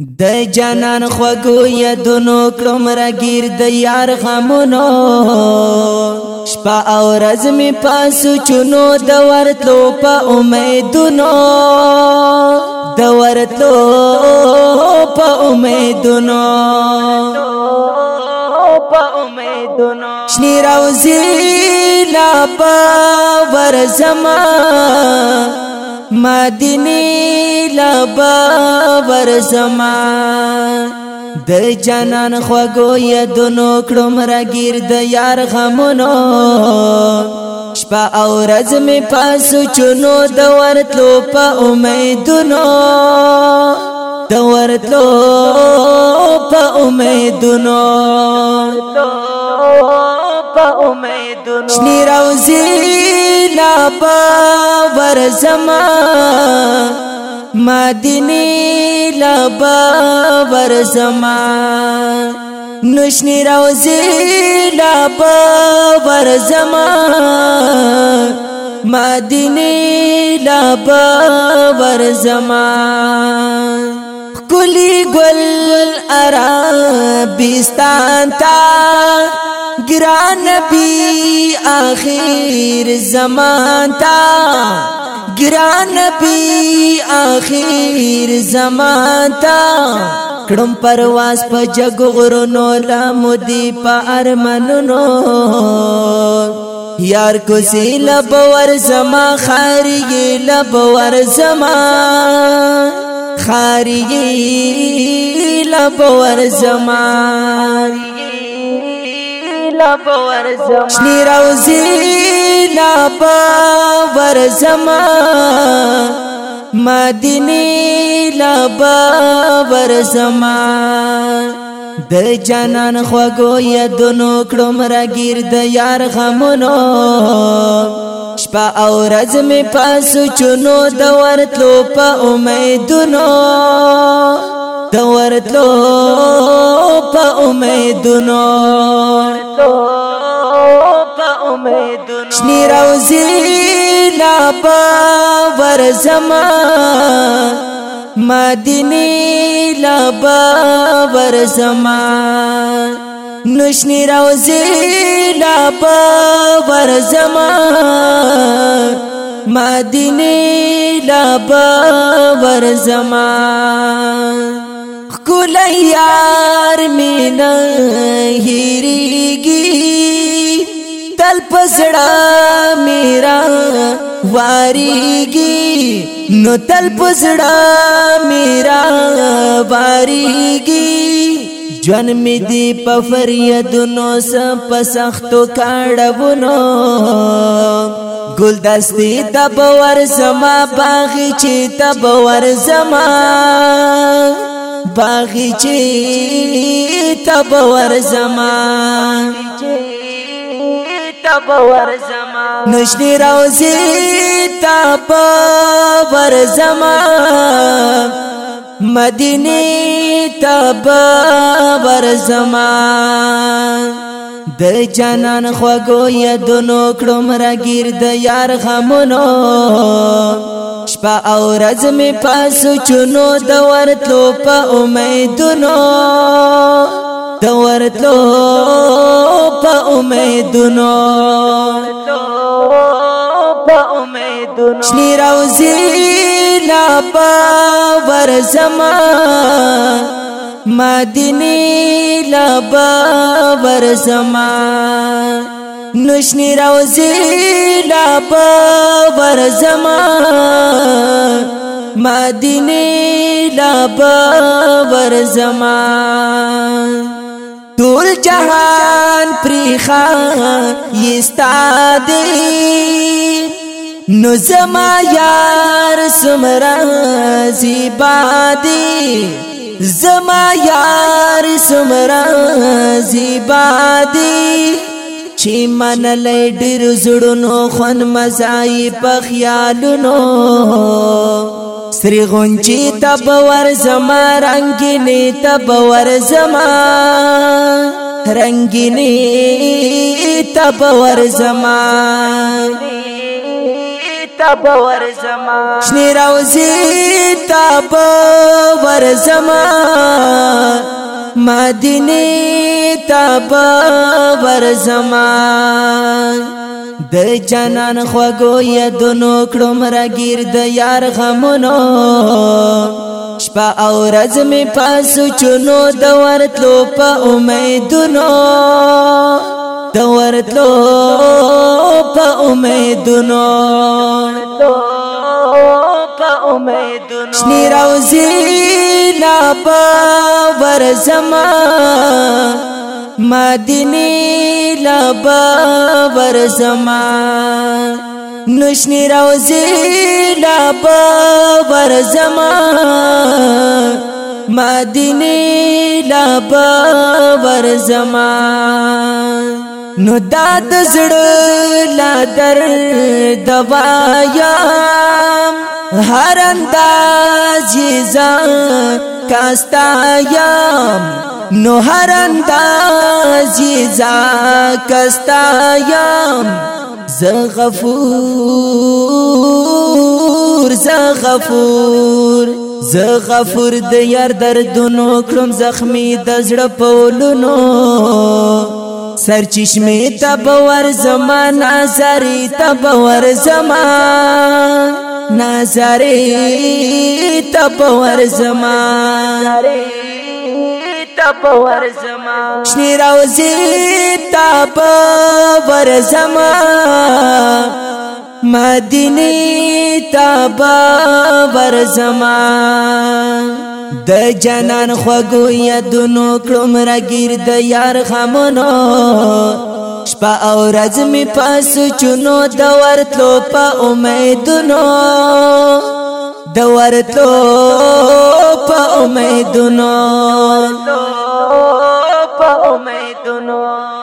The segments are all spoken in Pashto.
د جانان خوګو یدونو کړم راګیر د یار غمونو شپه او ورځ می پاسو چونو د ورتلو په امیدونو د ورتلو په امیدونو په امیدونو شنی راوزی لا په ورځما مدینه لبا ورزمان د جانان خوګو یادونو کړم راګیر د یار غمونو شپه او ورځ می پاسو چونو د ورتلو په امیدونو د ورتلو په امیدونو په امیدونو بار زما مدینی لبا بر زما نشنی روزی لبا بر زما مدینی لبا بر زما کلی گل عربستان تا گران نبی آخر زمان تا ګران نبی اخیر زمانہ کړم پرواز په جګ غرونو لامدی په ارمنونو یار کو سی لب ور زما خاري لب ور زما خاري لب ور زما لب ور زما شنی روزي لب ورزم مدینی لبا ورزم د جانان خوګو یادونو کړم راګیر د یار غمونو شپه او ورځ می پاسو چونو د ورتلو په امیدونو د ورتلو په امیدونو په امیدونو شنی راوزی نا باور زما مدینی لا باور زما نشنی روزی لا باور زما مدینی لا باور زما کلیار می نه هریږي تل پسړه میرا واریږي نو تل پزړه میرا واریږي جن می دی په فریاد نو سم پسختو کاړبونو ګل دستی تب ور زما باغی چې تب ور زما باغی چې تب ور زما تا باور زما نشنی روزی تا باور زما مدینی تا باور زما د جانان خوګو یادونو کړم راګیر د یار غمونو شپه او ورځ می پاسو چونو د ورتلو په امیدونو د ورتلو په امیدونو په امیدونو شنی روزي لا باور زما مدینی لا باور زما نشنی روزی لا باور زمان مدینی لا باور زمان ټول جهان پریخا یستا دی نو زما یار سمرا زیبا دی زما یار سمرا زیبا دی چی من لئی ډیر زړونو خون مزای په خیالونو سری غنچی تب ورزما رنگینی تب ورزما رنگینی تب ورزما تب ورزما شنی روزی تب ورزما مدینی تب ورزما د جنان خوګو یادونو کړم راګیر د یار غمونو شپه او ورځ می پاسو چونو د ورتلو په امیدونو د ورتلو په امیدونو شنی روزی لا په ورزما مدینی لبا ورزما نشنی روزی لبا ورزما مدینی لبا ورزما نو دا د زړه لا در دوايام هر انداز ځان کاستايام نو هر انداز زاکستا یم زغفور زغفور زغفور د یار دردونو کړم زخمی د زړه پولونو سر چشمه تبور زما نظر تبور زما نظر تبور زما تا په ورزما شنی روزي تا په ورزما مدینه تا په ورزما د جنان خوګو یادونو کړم راګیر د یار خامنو شپه او ورځ می پاس چونو د ورتلو په امیدونو د ورتلو په امیدونو په امیدونو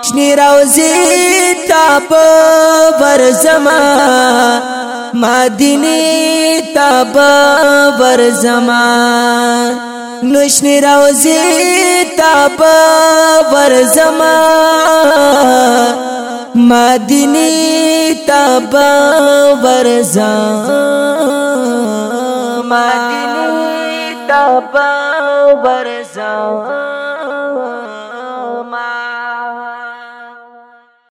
شنی روزي تاب ورزما مدینه تاب ورزما نوشنی روزي تاب ورزما مدینه تاب ورزما مدینی تبا برسان